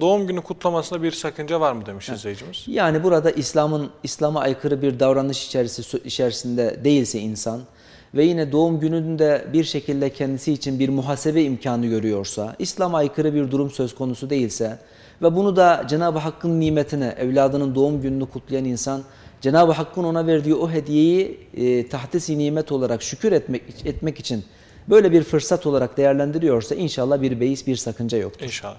Doğum günü kutlamasında bir sakınca var mı demiş izleyicimiz. Yani burada İslam'ın İslam'a aykırı bir davranış içerisi, içerisinde değilse insan ve yine doğum gününde bir şekilde kendisi için bir muhasebe imkanı görüyorsa, İslam'a aykırı bir durum söz konusu değilse ve bunu da Cenab-ı Hakk'ın nimetine, evladının doğum gününü kutlayan insan Cenab-ı Hakk'ın ona verdiği o hediyeyi e, tahdisi nimet olarak şükür etmek, etmek için böyle bir fırsat olarak değerlendiriyorsa inşallah bir beis bir sakınca yoktur. İnşallah.